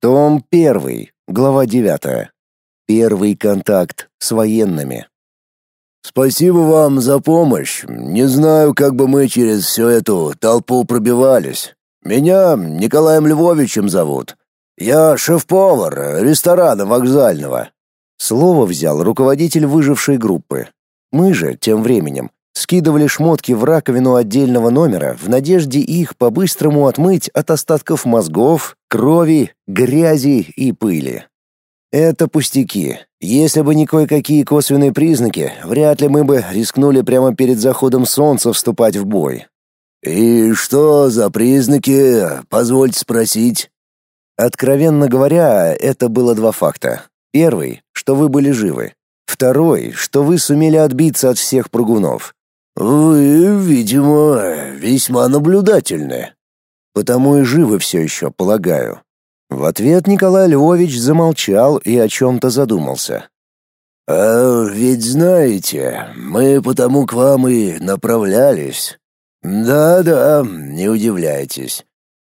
Том 1, глава 9. Первый контакт с военными. Спасибо вам за помощь. Не знаю, как бы мы через всю эту толпу пробивались. Меня Николаем Львовичем зовут. Я шеф-повар ресторана вокзального. Слово взял руководитель выжившей группы. Мы же тем временем скидывали шмотки в раковину отдельного номера в надежде их по-быстрому отмыть от остатков мозгов, крови, грязи и пыли. Это пустяки. Если бы не кое-какие косвенные признаки, вряд ли мы бы рискнули прямо перед заходом солнца вступать в бой. «И что за признаки, позвольте спросить?» Откровенно говоря, это было два факта. Первый, что вы были живы. Второй, что вы сумели отбиться от всех прыгунов. «Вы, видимо, весьма наблюдательны». «Потому и живы все еще, полагаю». В ответ Николай Львович замолчал и о чем-то задумался. «А ведь знаете, мы потому к вам и направлялись. Да-да, не удивляйтесь.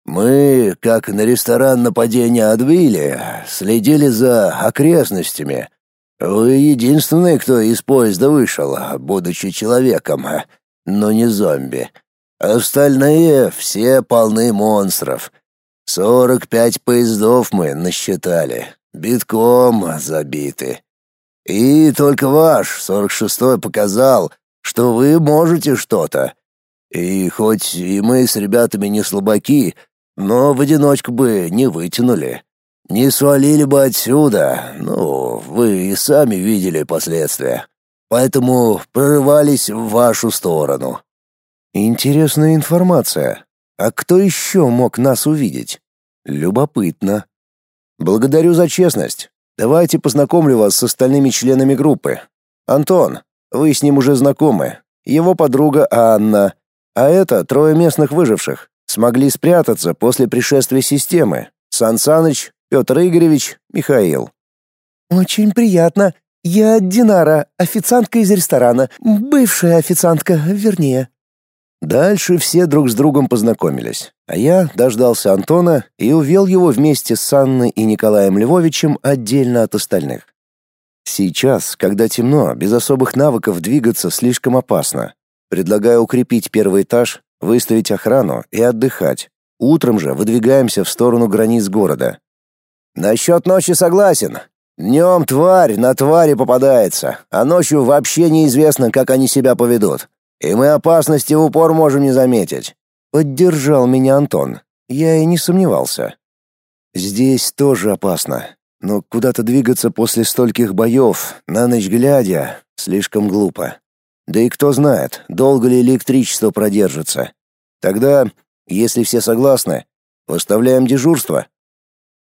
Мы, как на ресторан нападения отбили, следили за окрестностями, вы единственный, кто из поезда вышел, будучи человеком, но не зомби. Остальные все полны монстров. Сорок пять поездов мы насчитали, битком забиты. И только ваш, сорок шестой, показал, что вы можете что-то. И хоть и мы с ребятами не слабаки, но в одиночку бы не вытянули. Не свалили бы отсюда, ну, вы и сами видели последствия. Поэтому прорывались в вашу сторону. Интересная информация. А кто еще мог нас увидеть? Любопытно. Благодарю за честность. Давайте познакомлю вас с остальными членами группы. Антон, вы с ним уже знакомы. Его подруга Анна. А это трое местных выживших. Смогли спрятаться после пришествия системы. Сан Саныч, Петр Игоревич, Михаил. Очень приятно. Я Динара, официантка из ресторана, бывшая официантка, вернее. Дальше все друг с другом познакомились, а я дождался Антона и увел его вместе с Анной и Николаем Львовичем отдельно от остальных. Сейчас, когда темно, без особых навыков двигаться слишком опасно. Предлагаю укрепить первый этаж, выставить охрану и отдыхать. Утром же выдвигаемся в сторону границ города. Насчет ночи согласен. Днем тварь на твари попадается, а ночью вообще неизвестно, как они себя поведут. И мы опасности в упор можем не заметить. Поддержал меня Антон. Я и не сомневался. Здесь тоже опасно, но куда-то двигаться после стольких боев, на ночь глядя, слишком глупо. Да и кто знает, долго ли электричество продержится. Тогда, если все согласны, выставляем дежурство.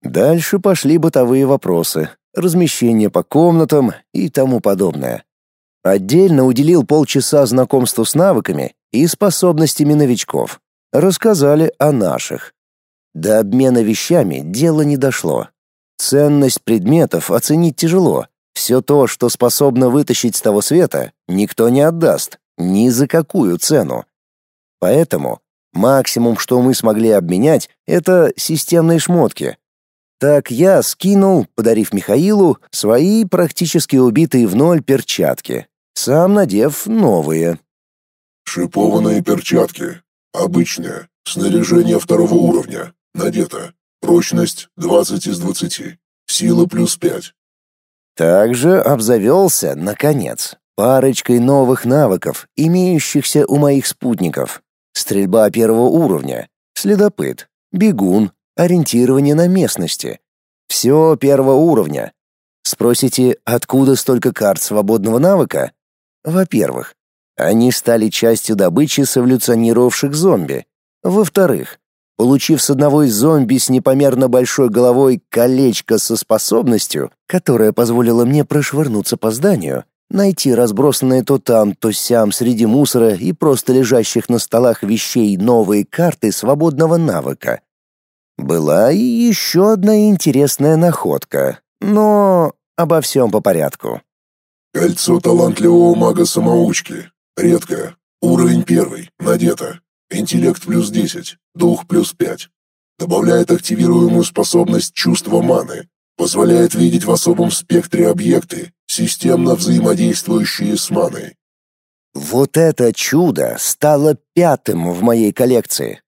Дальше пошли бытовые вопросы, размещение по комнатам и тому подобное. Отдельно уделил полчаса знакомству с навыками и способностями новичков. Рассказали о наших. До обмена вещами дело не дошло. Ценность предметов оценить тяжело. Все то, что способно вытащить с того света, никто не отдаст, ни за какую цену. Поэтому максимум, что мы смогли обменять, это системные шмотки, так я скинул, подарив Михаилу, свои практически убитые в ноль перчатки, сам надев новые. Шипованные перчатки. Обычные. Снаряжение второго уровня. Надето. Прочность 20 из 20. Сила плюс 5. Также обзавелся, наконец, парочкой новых навыков, имеющихся у моих спутников. Стрельба первого уровня, следопыт, бегун, ориентирование на местности. Все первого уровня. Спросите, откуда столько карт свободного навыка? Во-первых, они стали частью добычи с эволюционировавших зомби. Во-вторых, получив с одного из зомби с непомерно большой головой колечко со способностью, которая позволила мне прошвырнуться по зданию, найти разбросанные то там, то сям среди мусора и просто лежащих на столах вещей новые карты свободного навыка, была и еще одна интересная находка, но обо всем по порядку. Кольцо талантливого мага-самоучки. Редкое. Уровень первый. Надето. Интеллект плюс 10. Дух плюс 5. Добавляет активируемую способность чувства маны. Позволяет видеть в особом спектре объекты, системно взаимодействующие с маной. Вот это чудо стало пятым в моей коллекции.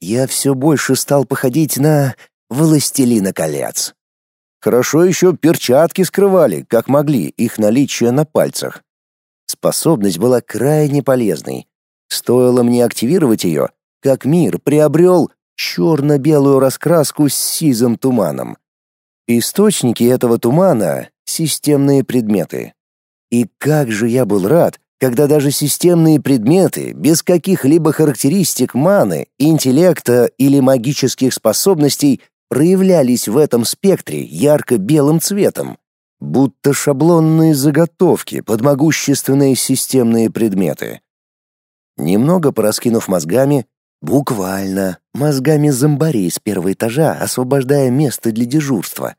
Я все больше стал походить на «Властелина колец». Хорошо еще перчатки скрывали, как могли, их наличие на пальцах. Способность была крайне полезной. Стоило мне активировать ее, как мир приобрел черно-белую раскраску с сизым туманом. Источники этого тумана — системные предметы. И как же я был рад, когда даже системные предметы без каких-либо характеристик маны, интеллекта или магических способностей проявлялись в этом спектре ярко-белым цветом, будто шаблонные заготовки под могущественные системные предметы. Немного пораскинув мозгами, буквально мозгами зомбарей с первого этажа, освобождая место для дежурства,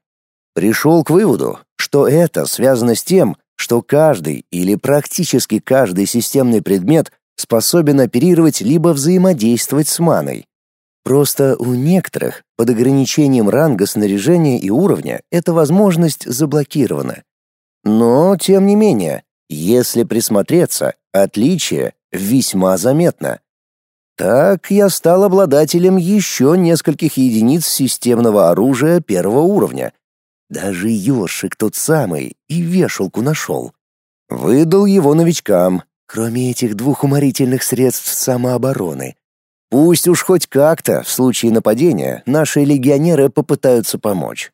пришел к выводу, что это связано с тем, что каждый или практически каждый системный предмет способен оперировать либо взаимодействовать с маной. Просто у некоторых под ограничением ранга снаряжения и уровня эта возможность заблокирована. Но, тем не менее, если присмотреться, отличие весьма заметно. Так я стал обладателем еще нескольких единиц системного оружия первого уровня. Даже ёршик тот самый и вешалку нашел. Выдал его новичкам, кроме этих двух уморительных средств самообороны, Пусть уж хоть как-то в случае нападения наши легионеры попытаются помочь.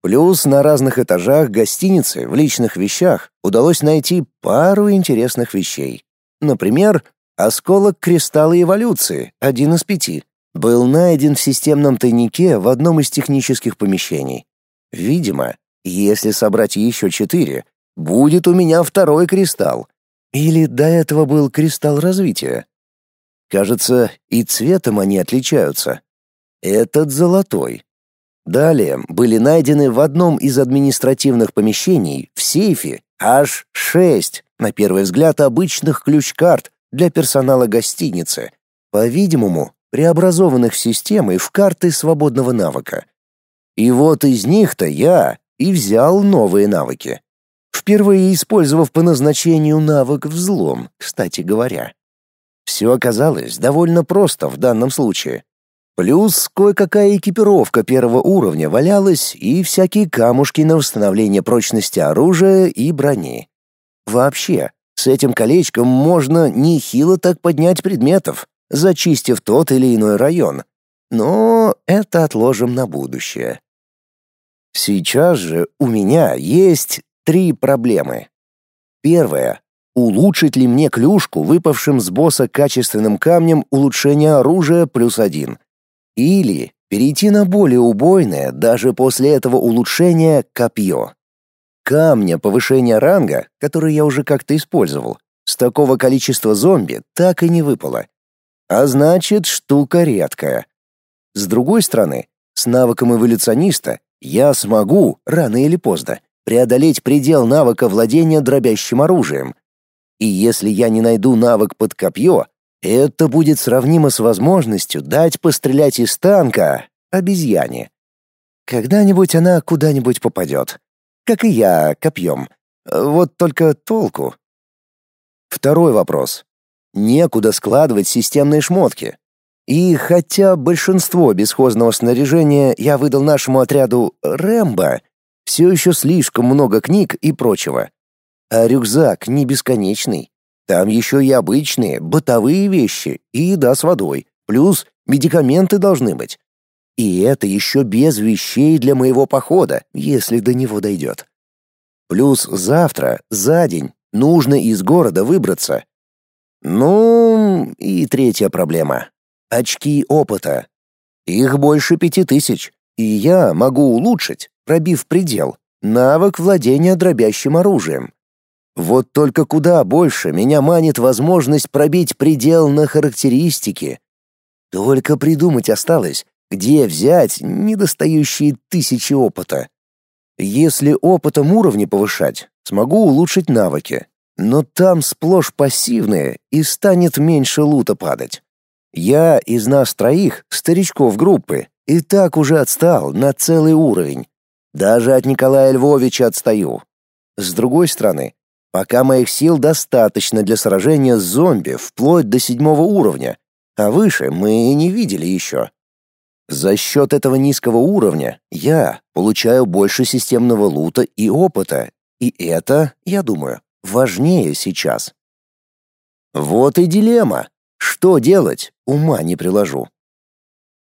Плюс на разных этажах гостиницы в личных вещах удалось найти пару интересных вещей. Например, осколок кристалла эволюции, один из пяти, был найден в системном тайнике в одном из технических помещений. Видимо, если собрать еще четыре, будет у меня второй кристалл. Или до этого был кристалл развития. Кажется, и цветом они отличаются. Этот золотой. Далее были найдены в одном из административных помещений в сейфе аж шесть, на первый взгляд, обычных ключ-карт для персонала гостиницы, по-видимому, преобразованных в системы в карты свободного навыка. И вот из них-то я и взял новые навыки. Впервые использовав по назначению навык взлом, кстати говоря. Все оказалось довольно просто в данном случае. Плюс кое-какая экипировка первого уровня валялась и всякие камушки на восстановление прочности оружия и брони. Вообще, с этим колечком можно нехило так поднять предметов, зачистив тот или иной район. Но это отложим на будущее. Сейчас же у меня есть три проблемы. Первая Улучшить ли мне клюшку выпавшим с босса качественным камнем улучшения оружия плюс один? Или перейти на более убойное, даже после этого улучшения, копье? Камня повышения ранга, который я уже как-то использовал, с такого количества зомби так и не выпало. А значит, штука редкая. С другой стороны, с навыком эволюциониста я смогу, рано или поздно, преодолеть предел навыка владения дробящим оружием, и если я не найду навык под копье, это будет сравнимо с возможностью дать пострелять из танка обезьяне. Когда-нибудь она куда-нибудь попадет. Как и я, копьем. Вот только толку. Второй вопрос. Некуда складывать системные шмотки. И хотя большинство бесхозного снаряжения я выдал нашему отряду «Рэмбо», все еще слишком много книг и прочего. А рюкзак не бесконечный. Там еще и обычные, бытовые вещи и еда с водой, плюс медикаменты должны быть. И это еще без вещей для моего похода, если до него дойдет. Плюс завтра, за день, нужно из города выбраться. Ну, и третья проблема. Очки опыта. Их больше пяти тысяч, и я могу улучшить, пробив предел, навык владения дробящим оружием. Вот только куда больше меня манит возможность пробить предел на характеристики. Только придумать осталось, где взять недостающие тысячи опыта. Если опытом уровни повышать, смогу улучшить навыки. Но там сплошь пассивные, и станет меньше лута падать. Я из нас троих, старичков группы, И так уже отстал на целый уровень. Даже от Николая Львовича отстаю. С другой стороны, пока моих сил достаточно для сражения с зомби вплоть до седьмого уровня, а выше мы и не видели еще. За счет этого низкого уровня я получаю больше системного лута и опыта, и это, я думаю, важнее сейчас. Вот и дилемма. Что делать, ума не приложу.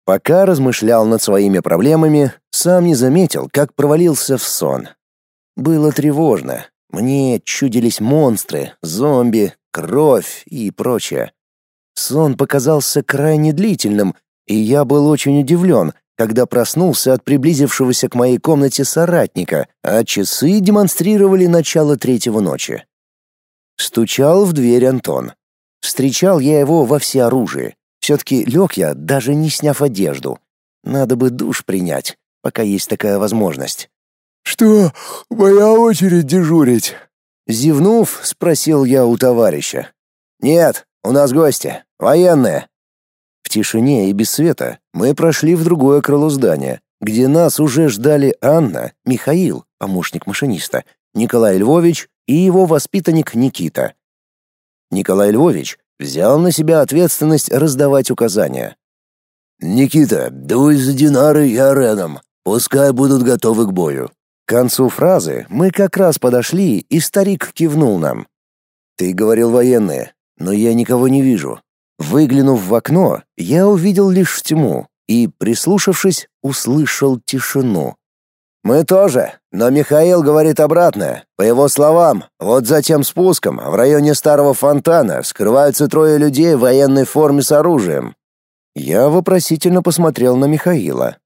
Пока размышлял над своими проблемами, сам не заметил, как провалился в сон. Было тревожно. Мне чудились монстры, зомби, кровь и прочее. Сон показался крайне длительным, и я был очень удивлен, когда проснулся от приблизившегося к моей комнате соратника, а часы демонстрировали начало третьего ночи. Стучал в дверь Антон. Встречал я его во всеоружии. Все-таки лег я, даже не сняв одежду. Надо бы душ принять, пока есть такая возможность. «Что, моя очередь дежурить?» Зевнув, спросил я у товарища. «Нет, у нас гости, военные». В тишине и без света мы прошли в другое крыло здания, где нас уже ждали Анна, Михаил, помощник машиниста, Николай Львович и его воспитанник Никита. Николай Львович взял на себя ответственность раздавать указания. «Никита, дуй за Динарой и Ареном, пускай будут готовы к бою». К концу фразы мы как раз подошли, и старик кивнул нам. «Ты говорил военные, но я никого не вижу. Выглянув в окно, я увидел лишь тьму и, прислушавшись, услышал тишину. «Мы тоже, но Михаил говорит обратное. По его словам, вот за тем спуском, в районе старого фонтана, скрываются трое людей в военной форме с оружием». Я вопросительно посмотрел на Михаила.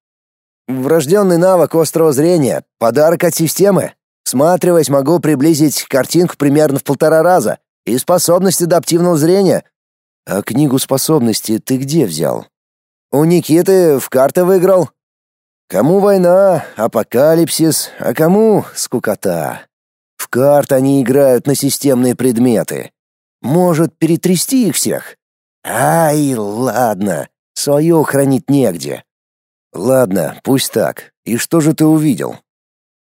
«Врожденный навык острого зрения, подарок от системы. Сматриваясь, могу приблизить картинку примерно в полтора раза, и способность адаптивного зрения. А книгу способностей ты где взял? У Никиты в карты выиграл. Кому война, апокалипсис, а кому скукота. В карт они играют на системные предметы. Может, перетрясти их всех? Ай, ладно, свое хранить негде. Ладно, пусть так. И что же ты увидел?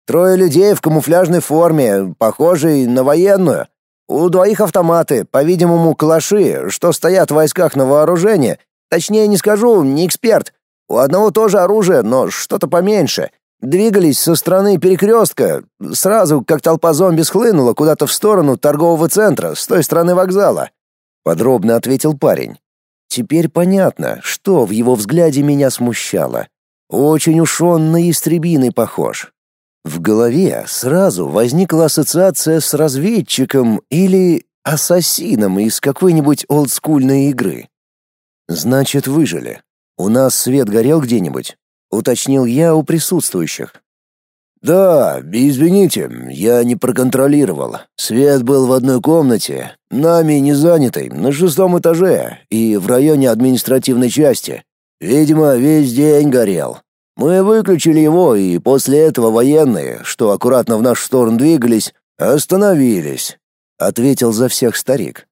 Трое людей в камуфляжной форме, похожей на военную. У двоих автоматы, по-видимому, калаши, что стоят в войсках на вооружении. Точнее не скажу, не эксперт. У одного тоже оружие, но что-то поменьше. Двигались со стороны перекрестка. Сразу, как толпа зомби схлынула куда-то в сторону торгового центра, с той стороны вокзала. Подробно ответил парень. Теперь понятно, что в его взгляде меня смущало. Очень уж он на истребиный похож. В голове сразу возникла ассоциация с разведчиком или ассасином из какой-нибудь олдскульной игры. Значит, выжили. У нас свет горел где-нибудь, уточнил я у присутствующих. Да, извините, я не проконтролировал. Свет был в одной комнате, нами не занятой, на шестом этаже и в районе административной части. Видимо, весь день горел. Мы выключили его, и после этого военные, что аккуратно в нашу сторону двигались, остановились, ответил за всех старик.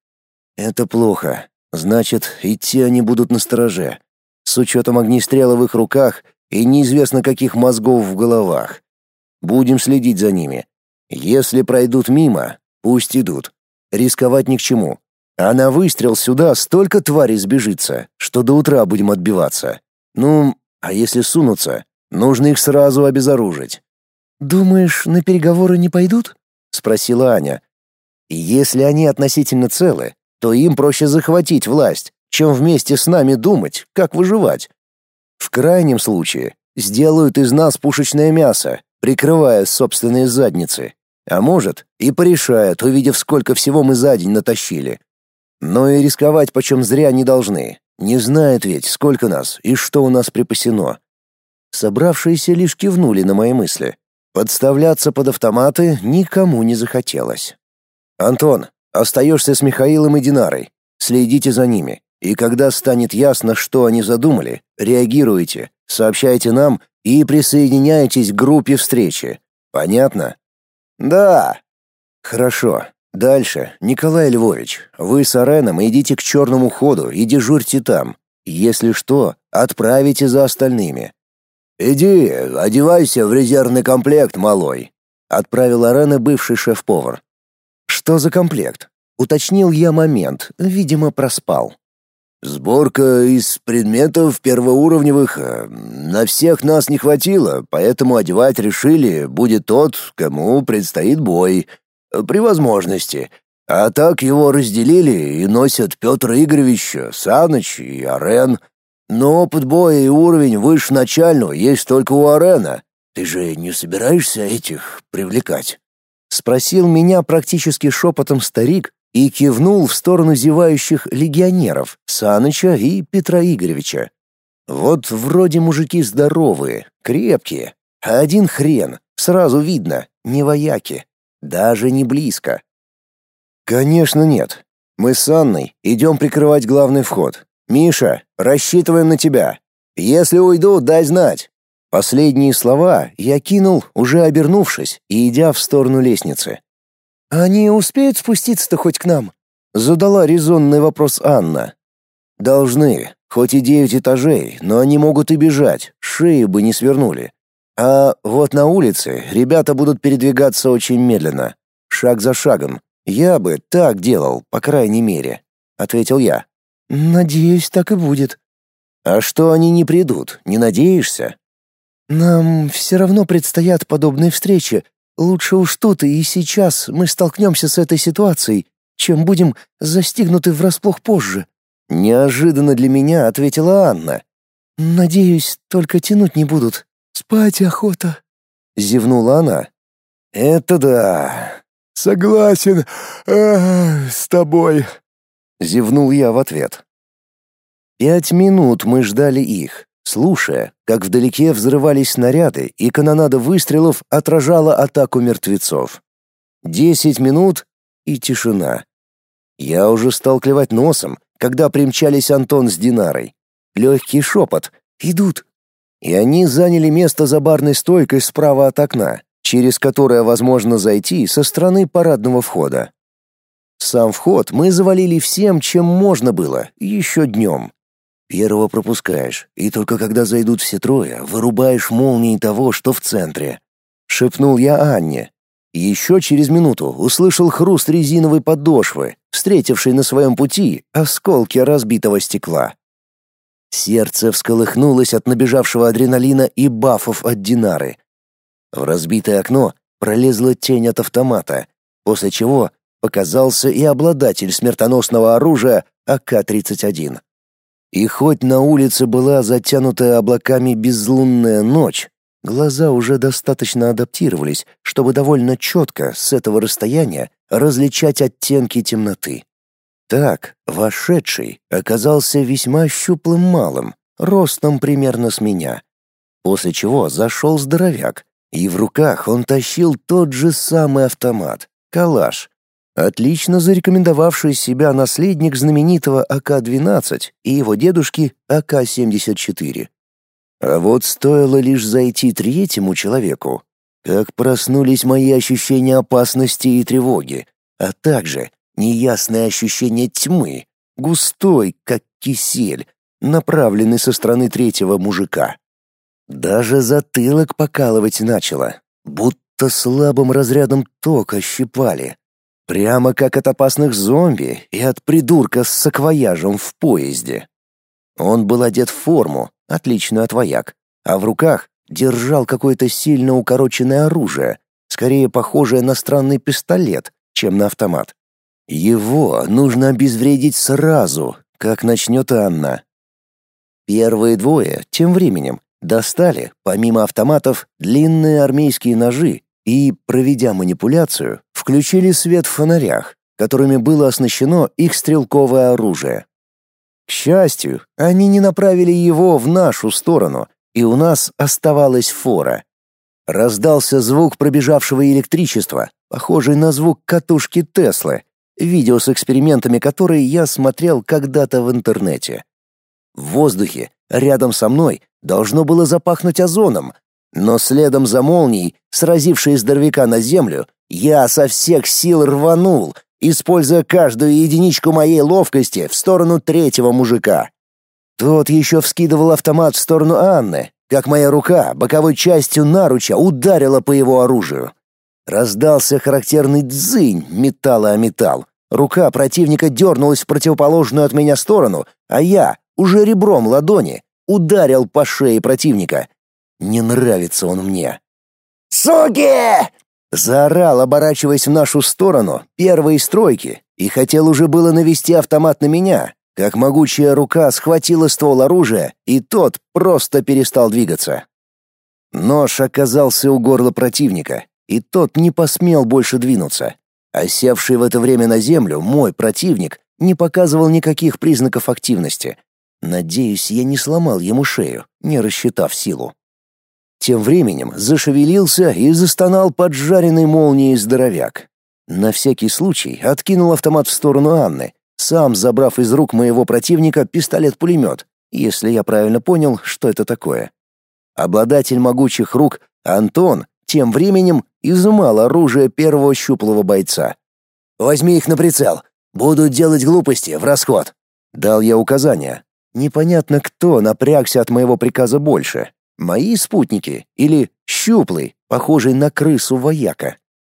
Это плохо. Значит, идти они будут на стороже. С учетом огнестрела в их руках и неизвестно каких мозгов в головах. Будем следить за ними. Если пройдут мимо, пусть идут. Рисковать ни к чему. А на выстрел сюда столько тварей сбежится, что до утра будем отбиваться. Ну, а если сунутся, нужно их сразу обезоружить. Думаешь, на переговоры не пойдут? спросила Аня. Если они относительно целы, то им проще захватить власть, чем вместе с нами думать, как выживать. В крайнем случае сделают из нас пушечное мясо, прикрывая собственные задницы. А может, и порешают, увидев, сколько всего мы за день натащили. Но и рисковать почем зря не должны. Не знает ведь, сколько нас и что у нас припасено. Собравшиеся лишь кивнули на мои мысли. Подставляться под автоматы никому не захотелось. «Антон, остаешься с Михаилом и Динарой. Следите за ними. И когда станет ясно, что они задумали, реагируйте, сообщайте нам и присоединяйтесь к группе встречи. Понятно? Да. Хорошо. Дальше, Николай Львович, вы с Ареном идите к черному ходу и дежурьте там. Если что, отправите за остальными. «Иди, одевайся в резервный комплект, малой», — отправил Арена бывший шеф-повар. «Что за комплект?» — уточнил я момент, видимо, проспал. «Сборка из предметов первоуровневых. Э, на всех нас не хватило, поэтому одевать решили будет тот, кому предстоит бой. При возможности. А так его разделили и носят Петр Игоревич, Саныч и Арен. Но опыт боя и уровень выше начального есть только у Арена. Ты же не собираешься этих привлекать?» Спросил меня практически шепотом старик и кивнул в сторону зевающих легионеров Саныча и Петра Игоревича. Вот вроде мужики здоровые, крепкие, а один хрен, сразу видно, не вояки, даже не близко. Конечно, нет. Мы с Анной идем прикрывать главный вход. Миша, рассчитываем на тебя. Если уйду, дай знать. Последние слова я кинул, уже обернувшись и идя в сторону лестницы. Они успеют спуститься-то хоть к нам? задала резонный вопрос Анна. Должны, хоть и девять этажей, но они могут и бежать, шеи бы не свернули. А вот на улице ребята будут передвигаться очень медленно, шаг за шагом. Я бы так делал, по крайней мере, ответил я. Надеюсь, так и будет. А что они не придут? Не надеешься? Нам все равно предстоят подобные встречи. Лучше уж тут и сейчас мы столкнемся с этой ситуацией, чем будем застигнуты врасплох позже. Неожиданно для меня ответила Анна. Надеюсь, только тянуть не будут. Спать охота. Зевнула она. Это да. Согласен а, с тобой. Зевнул я в ответ. Пять минут мы ждали их, слушая, как вдалеке взрывались снаряды и канонада выстрелов отражала атаку мертвецов. Десять минут и тишина. Я уже стал клевать носом, когда примчались Антон с Динарой. Легкий шепот «Идут!» И они заняли место за барной стойкой справа от окна, через которое возможно зайти со стороны парадного входа. Сам вход мы завалили всем, чем можно было, еще днем. Первого пропускаешь, и только когда зайдут все трое, вырубаешь молнией того, что в центре. Шепнул я Анне. Еще через минуту услышал хруст резиновой подошвы, встретившей на своем пути осколки разбитого стекла. Сердце всколыхнулось от набежавшего адреналина и бафов от Динары. В разбитое окно пролезла тень от автомата, после чего показался и обладатель смертоносного оружия АК-31. И хоть на улице была затянутая облаками безлунная ночь, глаза уже достаточно адаптировались, чтобы довольно четко с этого расстояния различать оттенки темноты. Так, вошедший оказался весьма щуплым малым, ростом примерно с меня. После чего зашел здоровяк, и в руках он тащил тот же самый автомат — калаш, Отлично зарекомендовавший себя наследник знаменитого АК-12 и его дедушки АК-74. А вот стоило лишь зайти третьему человеку, как проснулись мои ощущения опасности и тревоги, а также неясное ощущение тьмы, густой, как кисель, направленный со стороны третьего мужика. Даже затылок покалывать начало, будто слабым разрядом тока щипали. Прямо как от опасных зомби и от придурка с саквояжем в поезде. Он был одет в форму, отличную от вояк, а в руках держал какое-то сильно укороченное оружие, скорее похожее на странный пистолет, чем на автомат. Его нужно обезвредить сразу, как начнет Анна. Первые двое, тем временем, достали, помимо автоматов, длинные армейские ножи и, проведя манипуляцию, включили свет в фонарях, которыми было оснащено их стрелковое оружие. К счастью, они не направили его в нашу сторону, и у нас оставалась фора. Раздался звук пробежавшего электричества, похожий на звук катушки Теслы, видео с экспериментами, которые я смотрел когда-то в интернете. В воздухе, рядом со мной, должно было запахнуть озоном, но следом за молнией, сразившей здоровяка на землю, я со всех сил рванул, используя каждую единичку моей ловкости в сторону третьего мужика. Тот еще вскидывал автомат в сторону Анны, как моя рука боковой частью наруча ударила по его оружию. Раздался характерный дзынь металла о металл. Рука противника дернулась в противоположную от меня сторону, а я, уже ребром ладони, ударил по шее противника. Не нравится он мне. «Суки!» Заорал, оборачиваясь в нашу сторону, первой стройки, и хотел уже было навести автомат на меня, как могучая рука схватила ствол оружия, и тот просто перестал двигаться. Нож оказался у горла противника, и тот не посмел больше двинуться. А севший в это время на землю мой противник не показывал никаких признаков активности. Надеюсь, я не сломал ему шею, не рассчитав силу. Тем временем зашевелился и застонал поджаренный молнией здоровяк. На всякий случай откинул автомат в сторону Анны, сам забрав из рук моего противника пистолет-пулемет, если я правильно понял, что это такое. Обладатель могучих рук, Антон, тем временем изымал оружие первого щуплого бойца. «Возьми их на прицел. Будут делать глупости в расход», — дал я указание. Непонятно, кто напрягся от моего приказа больше. Мои спутники или щуплый, похожий на крысу вояка.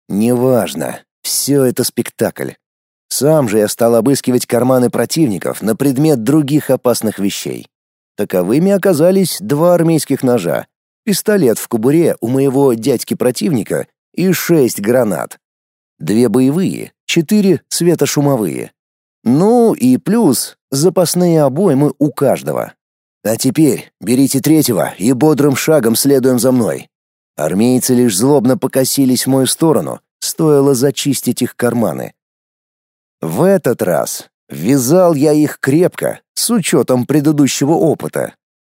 Неважно. Все это спектакль. Сам же я стал обыскивать карманы противников на предмет других опасных вещей. Таковыми оказались два армейских ножа, пистолет в кобуре у моего дядьки-противника и шесть гранат. Две боевые, четыре светошумовые. Ну и плюс запасные обоймы у каждого. А теперь берите третьего и бодрым шагом следуем за мной. Армейцы лишь злобно покосились в мою сторону, стоило зачистить их карманы. В этот раз вязал я их крепко, с учетом предыдущего опыта.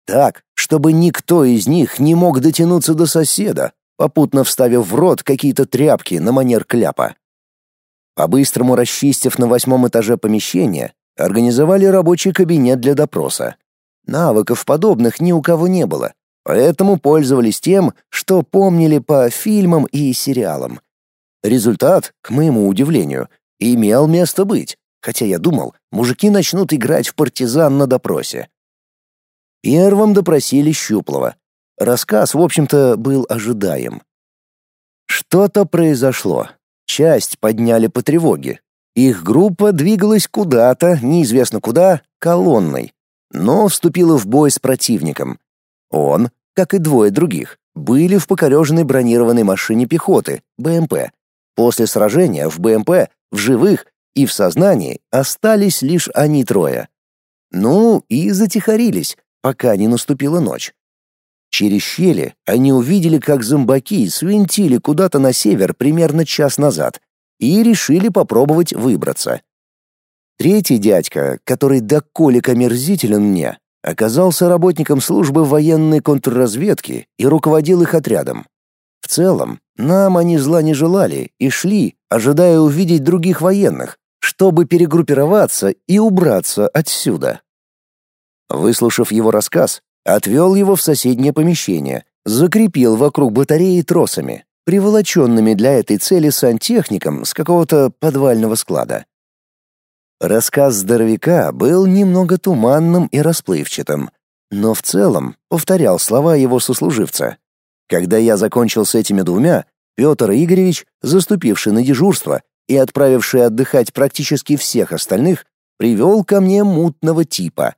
Так, чтобы никто из них не мог дотянуться до соседа, попутно вставив в рот какие-то тряпки на манер кляпа. По-быстрому расчистив на восьмом этаже помещение, организовали рабочий кабинет для допроса. Навыков подобных ни у кого не было, поэтому пользовались тем, что помнили по фильмам и сериалам. Результат, к моему удивлению, имел место быть, хотя я думал, мужики начнут играть в партизан на допросе. Первым допросили Щуплова. Рассказ, в общем-то, был ожидаем. Что-то произошло. Часть подняли по тревоге. Их группа двигалась куда-то, неизвестно куда, колонной, но вступила в бой с противником. Он, как и двое других, были в покореженной бронированной машине пехоты, БМП. После сражения в БМП в живых и в сознании остались лишь они трое. Ну и затихарились, пока не наступила ночь. Через щели они увидели, как зомбаки свинтили куда-то на север примерно час назад и решили попробовать выбраться. Третий дядька, который до колика мерзителен мне, оказался работником службы военной контрразведки и руководил их отрядом. В целом, нам они зла не желали и шли, ожидая увидеть других военных, чтобы перегруппироваться и убраться отсюда. Выслушав его рассказ, отвел его в соседнее помещение, закрепил вокруг батареи тросами, приволоченными для этой цели сантехником с какого-то подвального склада. Рассказ здоровяка был немного туманным и расплывчатым, но в целом повторял слова его сослуживца. Когда я закончил с этими двумя, Петр Игоревич, заступивший на дежурство и отправивший отдыхать практически всех остальных, привел ко мне мутного типа.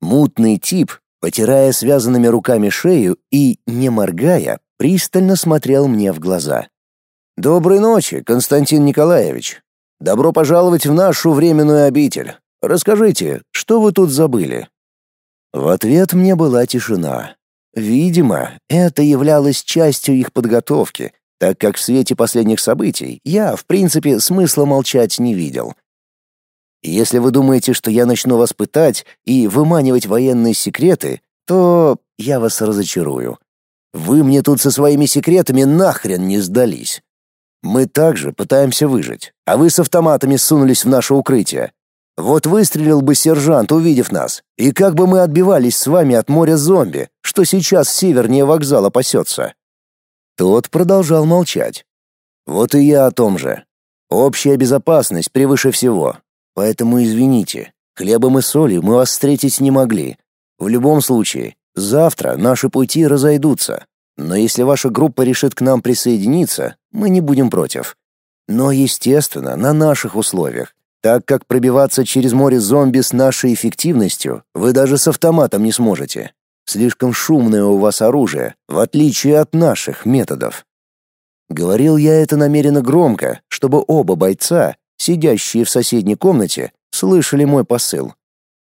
Мутный тип, потирая связанными руками шею и, не моргая, пристально смотрел мне в глаза. «Доброй ночи, Константин Николаевич. Добро пожаловать в нашу временную обитель. Расскажите, что вы тут забыли?» В ответ мне была тишина. Видимо, это являлось частью их подготовки, так как в свете последних событий я, в принципе, смысла молчать не видел. Если вы думаете, что я начну вас пытать и выманивать военные секреты, то я вас разочарую. Вы мне тут со своими секретами нахрен не сдались. Мы также пытаемся выжить, а вы с автоматами сунулись в наше укрытие. Вот выстрелил бы сержант, увидев нас, и как бы мы отбивались с вами от моря зомби, что сейчас севернее вокзала пасется». Тот продолжал молчать. «Вот и я о том же. Общая безопасность превыше всего. Поэтому извините, хлебом и солью мы вас встретить не могли. В любом случае, Завтра наши пути разойдутся, но если ваша группа решит к нам присоединиться, мы не будем против. Но, естественно, на наших условиях, так как пробиваться через море зомби с нашей эффективностью вы даже с автоматом не сможете. Слишком шумное у вас оружие, в отличие от наших методов. Говорил я это намеренно громко, чтобы оба бойца, сидящие в соседней комнате, слышали мой посыл.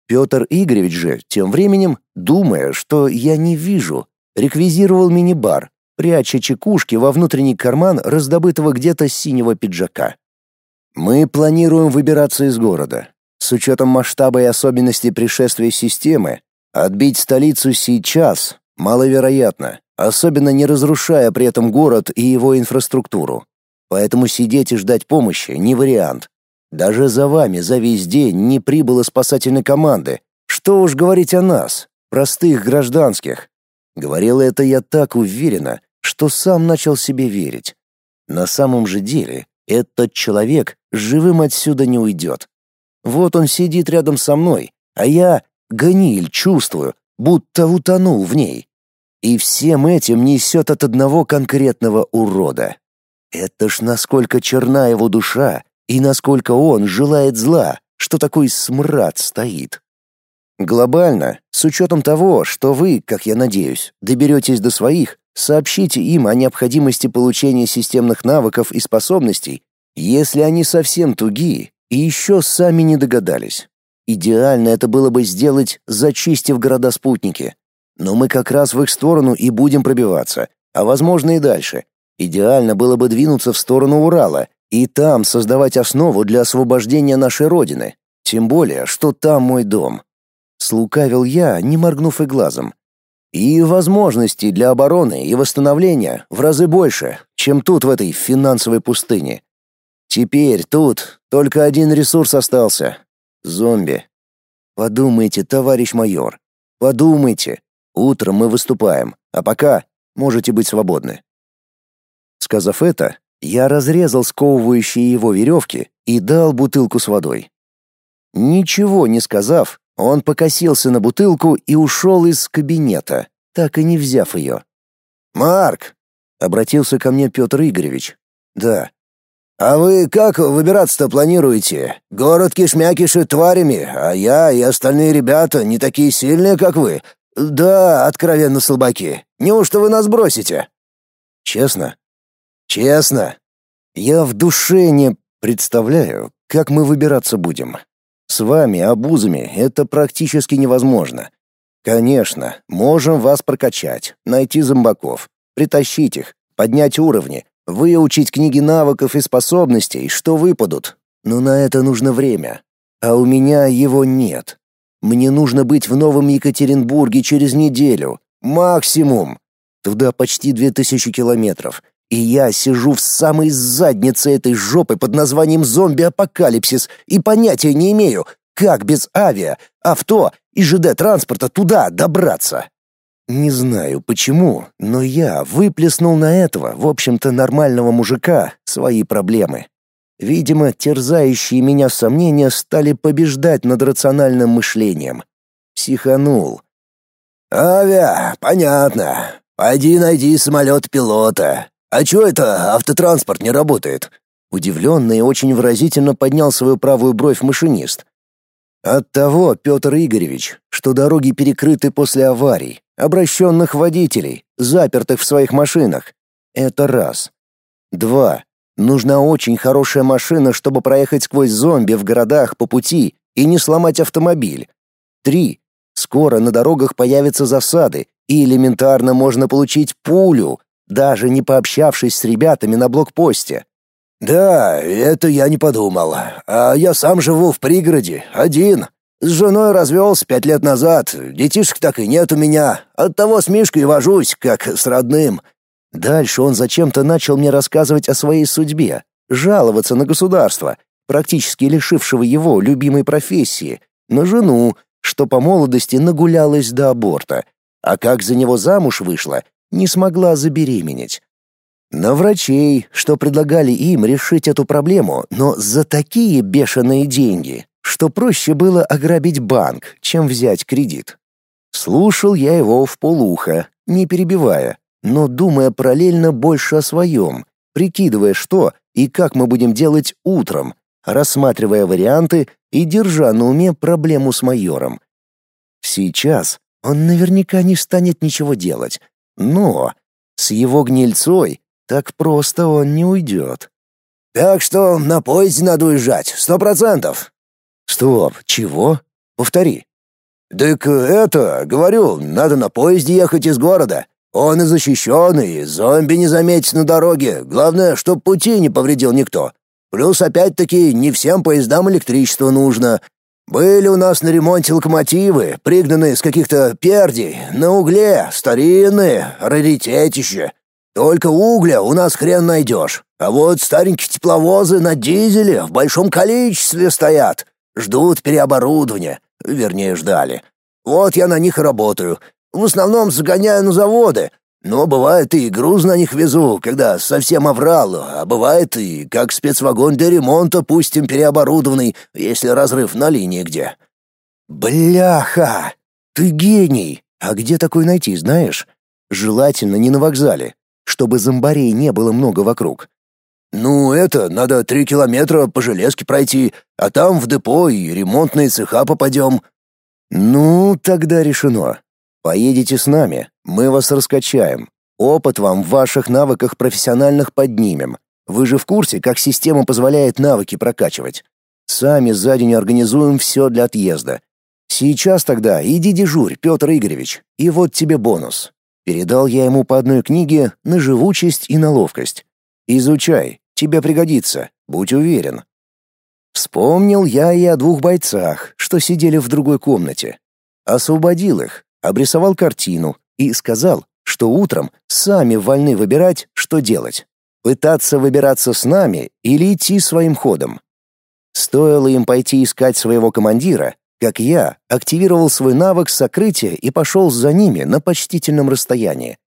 Петр Игоревич же, тем временем, думая, что я не вижу, реквизировал мини-бар, пряча чекушки во внутренний карман раздобытого где-то синего пиджака. Мы планируем выбираться из города. С учетом масштаба и особенностей пришествия системы, отбить столицу сейчас маловероятно, особенно не разрушая при этом город и его инфраструктуру. Поэтому сидеть и ждать помощи не вариант. Даже за вами за весь день не прибыло спасательной команды. Что уж говорить о нас, простых гражданских. Говорил это я так уверенно, что сам начал себе верить. На самом же деле, этот человек живым отсюда не уйдет. Вот он сидит рядом со мной, а я гниль чувствую, будто утонул в ней. И всем этим несет от одного конкретного урода. Это ж насколько черна его душа, и насколько он желает зла, что такой смрад стоит. Глобально, с учетом того, что вы, как я надеюсь, доберетесь до своих, сообщите им о необходимости получения системных навыков и способностей, если они совсем тугие и еще сами не догадались. Идеально это было бы сделать, зачистив города-спутники. Но мы как раз в их сторону и будем пробиваться, а возможно и дальше. Идеально было бы двинуться в сторону Урала и там создавать основу для освобождения нашей Родины. Тем более, что там мой дом. Слукавил я, не моргнув и глазом. И возможностей для обороны и восстановления в разы больше, чем тут в этой финансовой пустыне. Теперь тут только один ресурс остался — зомби. Подумайте, товарищ майор, подумайте. Утром мы выступаем, а пока можете быть свободны. Сказав это, я разрезал сковывающие его веревки и дал бутылку с водой. Ничего не сказав, он покосился на бутылку и ушел из кабинета, так и не взяв ее. «Марк!» — обратился ко мне Петр Игоревич. «Да». «А вы как выбираться-то планируете? Город кишмя-киши тварями, а я и остальные ребята не такие сильные, как вы. Да, откровенно слабаки. Неужто вы нас бросите?» «Честно?» Честно, я в душе не представляю, как мы выбираться будем. С вами, обузами, это практически невозможно. Конечно, можем вас прокачать, найти зомбаков, притащить их, поднять уровни, выучить книги навыков и способностей, что выпадут. Но на это нужно время. А у меня его нет. Мне нужно быть в Новом Екатеринбурге через неделю. Максимум. Туда почти две тысячи километров. И я сижу в самой заднице этой жопы под названием «Зомби-апокалипсис» и понятия не имею, как без авиа, авто и ЖД-транспорта туда добраться. Не знаю почему, но я выплеснул на этого, в общем-то, нормального мужика свои проблемы. Видимо, терзающие меня сомнения стали побеждать над рациональным мышлением. Психанул. «Авиа, понятно. Пойди найди самолет пилота. «А чё это автотранспорт не работает?» Удивленно и очень выразительно поднял свою правую бровь машинист. «От того, Петр Игоревич, что дороги перекрыты после аварий, обращенных водителей, запертых в своих машинах. Это раз. Два. Нужна очень хорошая машина, чтобы проехать сквозь зомби в городах по пути и не сломать автомобиль. Три. Скоро на дорогах появятся засады, и элементарно можно получить пулю, даже не пообщавшись с ребятами на блокпосте. «Да, это я не подумал. А я сам живу в пригороде, один. С женой развелся пять лет назад, детишек так и нет у меня. Оттого с Мишкой вожусь, как с родным». Дальше он зачем-то начал мне рассказывать о своей судьбе, жаловаться на государство, практически лишившего его любимой профессии, на жену, что по молодости нагулялась до аборта, а как за него замуж вышла не смогла забеременеть. На врачей, что предлагали им решить эту проблему, но за такие бешеные деньги, что проще было ограбить банк, чем взять кредит. Слушал я его в полухо, не перебивая, но думая параллельно больше о своем, прикидывая, что и как мы будем делать утром, рассматривая варианты и держа на уме проблему с майором. Сейчас он наверняка не станет ничего делать, но с его гнильцой так просто он не уйдет. «Так что на поезде надо уезжать, сто процентов». «Стоп, чего? Повтори». «Так это, говорю, надо на поезде ехать из города. Он и защищенный, зомби не заметит на дороге. Главное, чтоб пути не повредил никто. Плюс опять-таки не всем поездам электричество нужно. Были у нас на ремонте локомотивы, пригнанные с каких-то пердей, на угле, старинные, раритетище. Только угля у нас хрен найдешь. А вот старенькие тепловозы на дизеле в большом количестве стоят. Ждут переоборудования. Вернее, ждали. Вот я на них и работаю. В основном загоняю на заводы. Но бывает и груз на них везу, когда совсем оврал, а бывает и как спецвагон для ремонта, пустим переоборудованный, если разрыв на линии где. Бляха! Ты гений! А где такой найти, знаешь? Желательно не на вокзале, чтобы зомбарей не было много вокруг. Ну, это, надо три километра по железке пройти, а там в депо и ремонтные цеха попадем. Ну, тогда решено. Поедете с нами, мы вас раскачаем. Опыт вам в ваших навыках профессиональных поднимем. Вы же в курсе, как система позволяет навыки прокачивать. Сами за день организуем все для отъезда. Сейчас тогда иди дежурь, Петр Игоревич, и вот тебе бонус. Передал я ему по одной книге на живучесть и на ловкость. Изучай, тебе пригодится, будь уверен. Вспомнил я и о двух бойцах, что сидели в другой комнате. Освободил их, обрисовал картину и сказал, что утром сами вольны выбирать, что делать. Пытаться выбираться с нами или идти своим ходом. Стоило им пойти искать своего командира, как я активировал свой навык сокрытия и пошел за ними на почтительном расстоянии.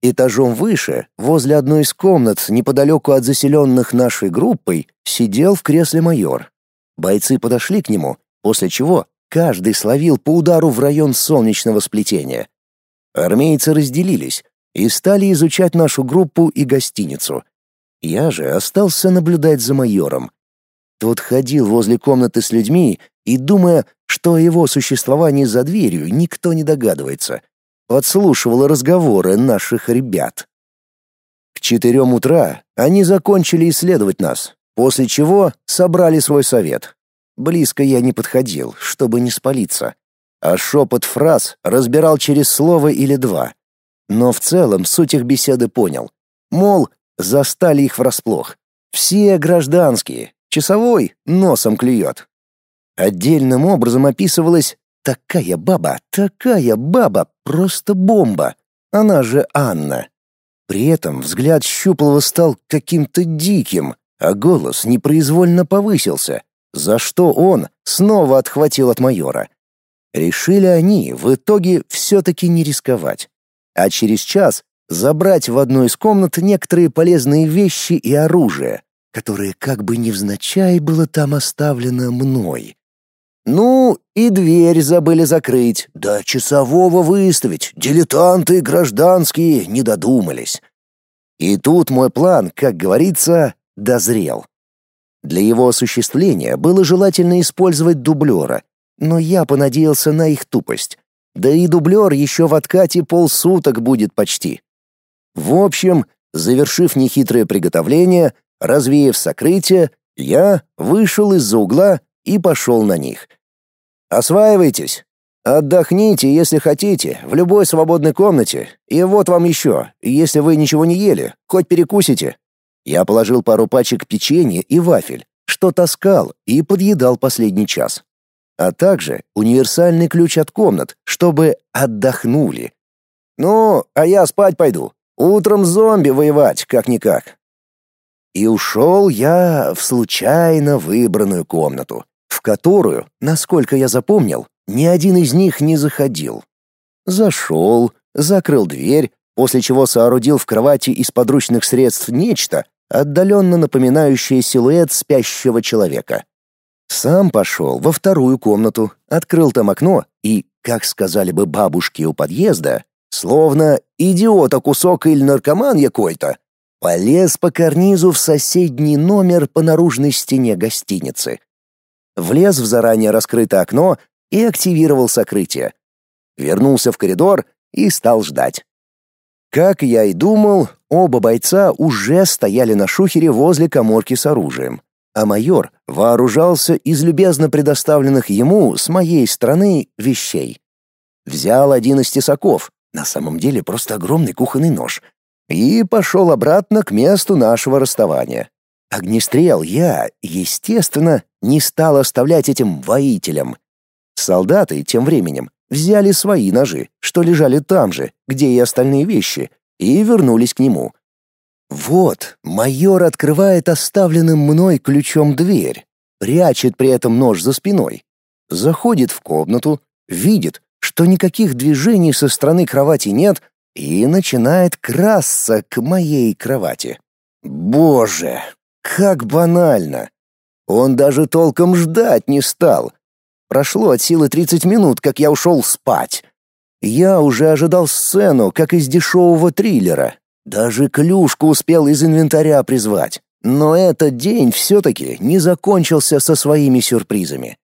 Этажом выше, возле одной из комнат, неподалеку от заселенных нашей группой, сидел в кресле майор. Бойцы подошли к нему, после чего каждый словил по удару в район солнечного сплетения. Армейцы разделились и стали изучать нашу группу и гостиницу. Я же остался наблюдать за майором. Тот ходил возле комнаты с людьми и, думая, что о его существовании за дверью никто не догадывается, подслушивала разговоры наших ребят. К четырем утра они закончили исследовать нас, после чего собрали свой совет. Близко я не подходил, чтобы не спалиться, а шепот фраз разбирал через слово или два. Но в целом суть их беседы понял. Мол, застали их врасплох. Все гражданские, часовой носом клюет. Отдельным образом описывалось Такая баба, такая баба, просто бомба. Она же Анна. При этом взгляд Щуплова стал каким-то диким, а голос непроизвольно повысился, за что он снова отхватил от майора. Решили они в итоге все-таки не рисковать, а через час забрать в одну из комнат некоторые полезные вещи и оружие, которое как бы невзначай было там оставлено мной. Ну, и дверь забыли закрыть, да часового выставить, дилетанты гражданские не додумались. И тут мой план, как говорится, дозрел. Для его осуществления было желательно использовать дублера, но я понадеялся на их тупость. Да и дублер еще в откате полсуток будет почти. В общем, завершив нехитрое приготовление, развеяв сокрытие, я вышел из-за угла и пошел на них — Осваивайтесь. Отдохните, если хотите, в любой свободной комнате. И вот вам еще, если вы ничего не ели, хоть перекусите. Я положил пару пачек печенья и вафель, что таскал и подъедал последний час. А также универсальный ключ от комнат, чтобы отдохнули. Ну, а я спать пойду. Утром зомби воевать, как-никак. И ушел я в случайно выбранную комнату в которую, насколько я запомнил, ни один из них не заходил. Зашел, закрыл дверь, после чего соорудил в кровати из подручных средств нечто, отдаленно напоминающее силуэт спящего человека. Сам пошел во вторую комнату, открыл там окно и, как сказали бы бабушки у подъезда, словно идиота кусок или наркоман якой-то, полез по карнизу в соседний номер по наружной стене гостиницы. Влез в заранее раскрытое окно и активировал сокрытие. Вернулся в коридор и стал ждать. Как я и думал, оба бойца уже стояли на шухере возле каморки с оружием, а майор вооружался из любезно предоставленных ему с моей стороны вещей. Взял один из тесаков, на самом деле просто огромный кухонный нож, и пошел обратно к месту нашего расставания. Огнестрел я, естественно, не стал оставлять этим воителям. Солдаты тем временем взяли свои ножи, что лежали там же, где и остальные вещи, и вернулись к нему. Вот, майор открывает оставленным мной ключом дверь, прячет при этом нож за спиной, заходит в комнату, видит, что никаких движений со стороны кровати нет, и начинает красться к моей кровати. Боже, как банально! Он даже толком ждать не стал, Прошло от силы 30 минут, как я ушел спать. Я уже ожидал сцену, как из дешевого триллера. Даже клюшку успел из инвентаря призвать. Но этот день все-таки не закончился со своими сюрпризами.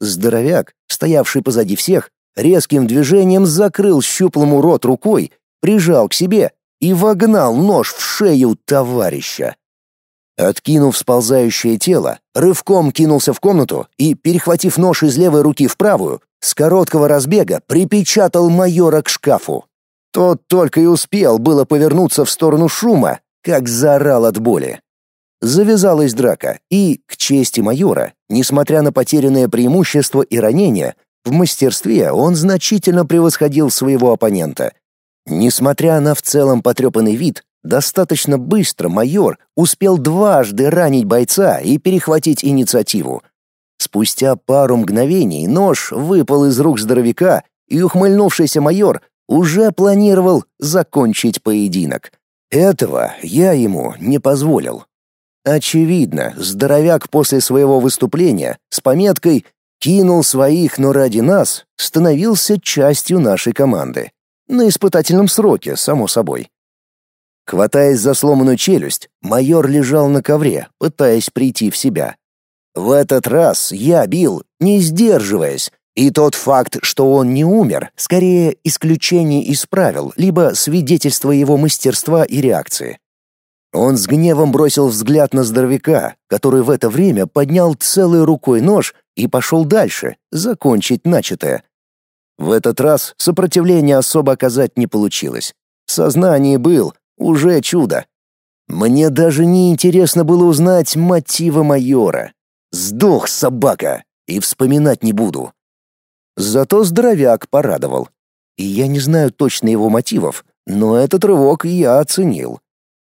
Здоровяк, стоявший позади всех, резким движением закрыл щуплому рот рукой, прижал к себе и вогнал нож в шею товарища. Откинув сползающее тело, рывком кинулся в комнату и, перехватив нож из левой руки в правую, с короткого разбега припечатал майора к шкафу. Тот только и успел было повернуться в сторону шума, как заорал от боли. Завязалась драка, и, к чести майора, несмотря на потерянное преимущество и ранения, в мастерстве он значительно превосходил своего оппонента. Несмотря на в целом потрепанный вид, Достаточно быстро майор успел дважды ранить бойца и перехватить инициативу. Спустя пару мгновений нож выпал из рук здоровяка, и ухмыльнувшийся майор уже планировал закончить поединок. Этого я ему не позволил. Очевидно, здоровяк после своего выступления с пометкой «кинул своих, но ради нас» становился частью нашей команды. На испытательном сроке, само собой. Хватаясь за сломанную челюсть, майор лежал на ковре, пытаясь прийти в себя. В этот раз я бил, не сдерживаясь, и тот факт, что он не умер, скорее исключение из правил, либо свидетельство его мастерства и реакции. Он с гневом бросил взгляд на здоровяка, который в это время поднял целой рукой нож и пошел дальше, закончить начатое. В этот раз сопротивления особо оказать не получилось. В сознании был, уже чудо. Мне даже не интересно было узнать мотива майора. Сдох собака, и вспоминать не буду. Зато здоровяк порадовал. И я не знаю точно его мотивов, но этот рывок я оценил.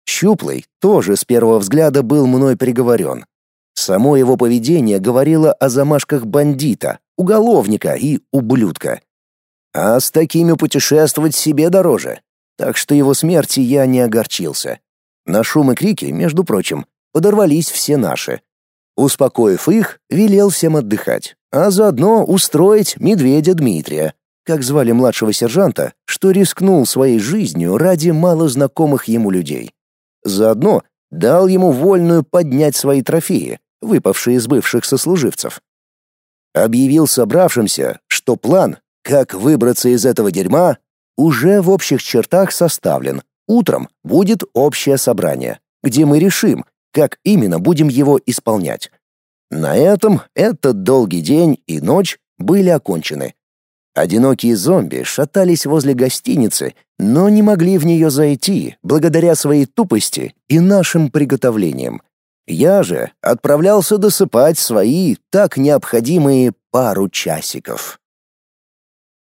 Щуплый тоже с первого взгляда был мной приговорен. Само его поведение говорило о замашках бандита, уголовника и ублюдка. А с такими путешествовать себе дороже так что его смерти я не огорчился. На шум и крики, между прочим, подорвались все наши. Успокоив их, велел всем отдыхать, а заодно устроить медведя Дмитрия, как звали младшего сержанта, что рискнул своей жизнью ради малознакомых ему людей. Заодно дал ему вольную поднять свои трофеи, выпавшие из бывших сослуживцев. Объявил собравшимся, что план, как выбраться из этого дерьма, уже в общих чертах составлен. Утром будет общее собрание, где мы решим, как именно будем его исполнять. На этом этот долгий день и ночь были окончены. Одинокие зомби шатались возле гостиницы, но не могли в нее зайти благодаря своей тупости и нашим приготовлениям. Я же отправлялся досыпать свои так необходимые пару часиков.